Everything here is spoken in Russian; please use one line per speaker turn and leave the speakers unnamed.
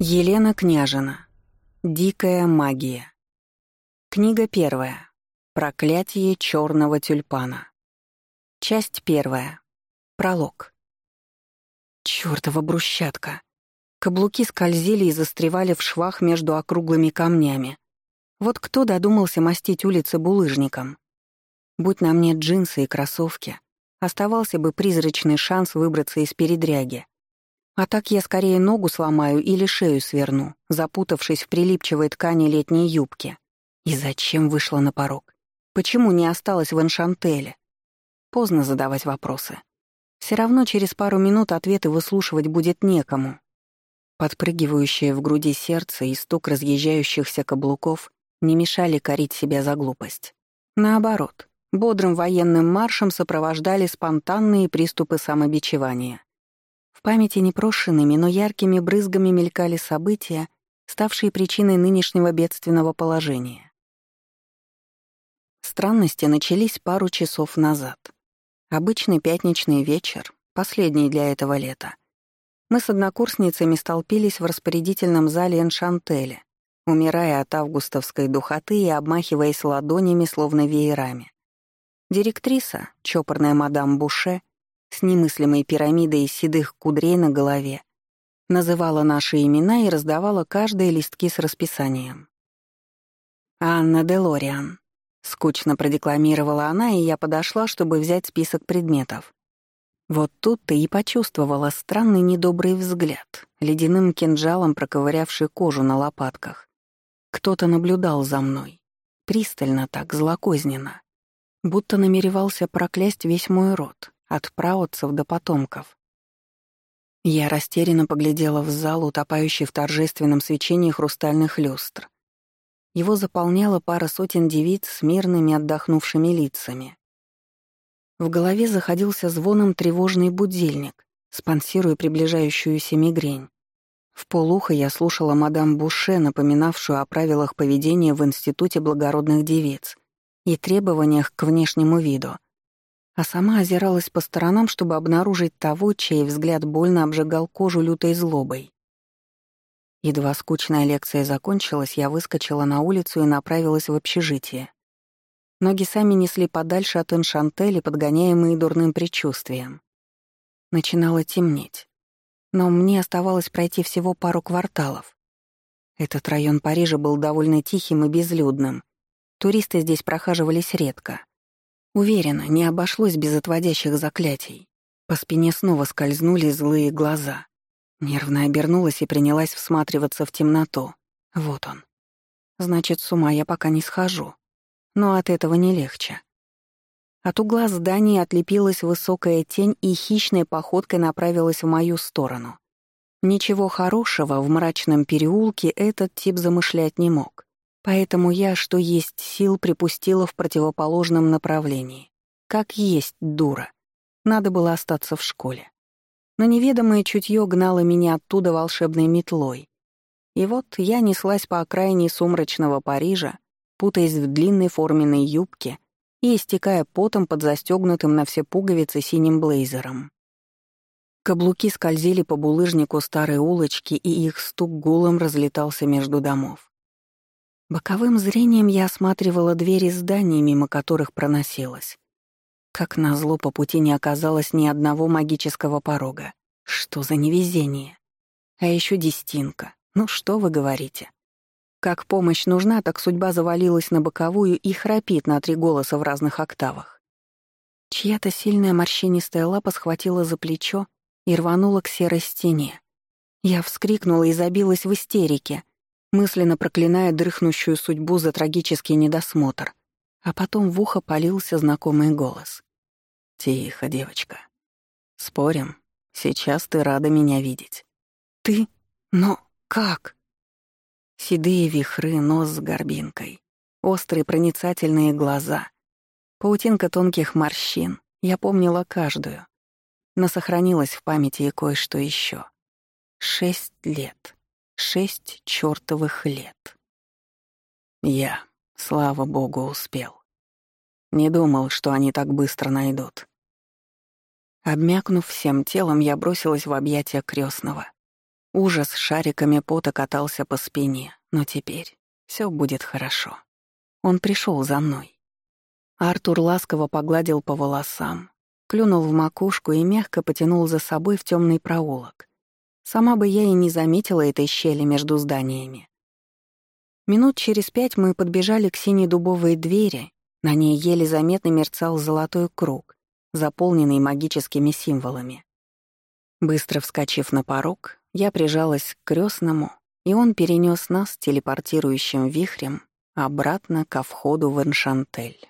Елена Княжина. Дикая магия. Книга первая. Проклятие черного тюльпана. Часть первая. Пролог. Чёртова брусчатка. Каблуки скользили и застревали в швах между округлыми камнями. Вот кто додумался мастить улицы булыжником? Будь на мне джинсы и кроссовки, оставался бы призрачный шанс выбраться из передряги. А так я скорее ногу сломаю или шею сверну, запутавшись в прилипчивой ткани летней юбки. И зачем вышла на порог? Почему не осталась в Эншантеле? Поздно задавать вопросы. Все равно через пару минут ответы выслушивать будет некому. Подпрыгивающее в груди сердце и стук разъезжающихся каблуков не мешали корить себя за глупость. Наоборот, бодрым военным маршем сопровождали спонтанные приступы самобичевания. В памяти непрошенными, но яркими брызгами мелькали события, ставшие причиной нынешнего бедственного положения. Странности начались пару часов назад. Обычный пятничный вечер, последний для этого лета. Мы с однокурсницами столпились в распорядительном зале Эншантеля, умирая от августовской духоты и обмахиваясь ладонями, словно веерами. Директриса, чопорная мадам Буше, с немыслимой пирамидой из седых кудрей на голове, называла наши имена и раздавала каждые листки с расписанием. «Анна Делориан», — скучно продекламировала она, и я подошла, чтобы взять список предметов. Вот тут ты и почувствовала странный недобрый взгляд, ледяным кинжалом проковырявший кожу на лопатках. Кто-то наблюдал за мной, пристально так, злокозненно, будто намеревался проклясть весь мой род, от праотцев до потомков. Я растерянно поглядела в зал, утопающий в торжественном свечении хрустальных люстр. Его заполняла пара сотен девиц с мирными отдохнувшими лицами. В голове заходился звоном тревожный будильник, спонсируя приближающуюся мигрень. В полухо я слушала мадам Буше, напоминавшую о правилах поведения в Институте благородных девиц и требованиях к внешнему виду — а сама озиралась по сторонам, чтобы обнаружить того, чей взгляд больно обжигал кожу лютой злобой. Едва скучная лекция закончилась, я выскочила на улицу и направилась в общежитие. Ноги сами несли подальше от Эншантели, подгоняемые дурным предчувствием. Начинало темнеть. Но мне оставалось пройти всего пару кварталов. Этот район Парижа был довольно тихим и безлюдным. Туристы здесь прохаживались редко. Уверена, не обошлось без отводящих заклятий. По спине снова скользнули злые глаза. Нервно обернулась и принялась всматриваться в темноту. Вот он. Значит, с ума я пока не схожу. Но от этого не легче. От угла здания отлепилась высокая тень и хищной походкой направилась в мою сторону. Ничего хорошего в мрачном переулке этот тип замышлять не мог. Поэтому я, что есть сил, припустила в противоположном направлении. Как есть дура. Надо было остаться в школе. Но неведомое чутье гнало меня оттуда волшебной метлой. И вот я неслась по окраине сумрачного Парижа, путаясь в длинной форменной юбке и истекая потом под застегнутым на все пуговицы синим блейзером. Каблуки скользили по булыжнику старой улочки, и их стук гулом разлетался между домов. Боковым зрением я осматривала двери зданий, мимо которых проносилась. Как назло, по пути не оказалось ни одного магического порога. Что за невезение? А еще дестинка. Ну что вы говорите? Как помощь нужна, так судьба завалилась на боковую и храпит на три голоса в разных октавах. Чья-то сильная морщинистая лапа схватила за плечо и рванула к серой стене. Я вскрикнула и забилась в истерике, мысленно проклиная дрыхнущую судьбу за трагический недосмотр, а потом в ухо полился знакомый голос. «Тихо, девочка. Спорим, сейчас ты рада меня видеть». «Ты? Но как?» Седые вихры, нос с горбинкой, острые проницательные глаза, паутинка тонких морщин. Я помнила каждую, но сохранилось в памяти и кое-что еще. Шесть лет. Шесть чертовых лет. Я, слава богу, успел. Не думал, что они так быстро найдут. Обмякнув всем телом, я бросилась в объятия крестного. Ужас шариками пота катался по спине, но теперь все будет хорошо. Он пришел за мной. Артур ласково погладил по волосам, клюнул в макушку и мягко потянул за собой в темный проулок. Сама бы я и не заметила этой щели между зданиями. Минут через пять мы подбежали к синей дубовой двери, на ней еле заметно мерцал золотой круг, заполненный магическими символами. Быстро вскочив на порог, я прижалась к крестному, и он перенес нас телепортирующим вихрем обратно ко входу в Эншантель.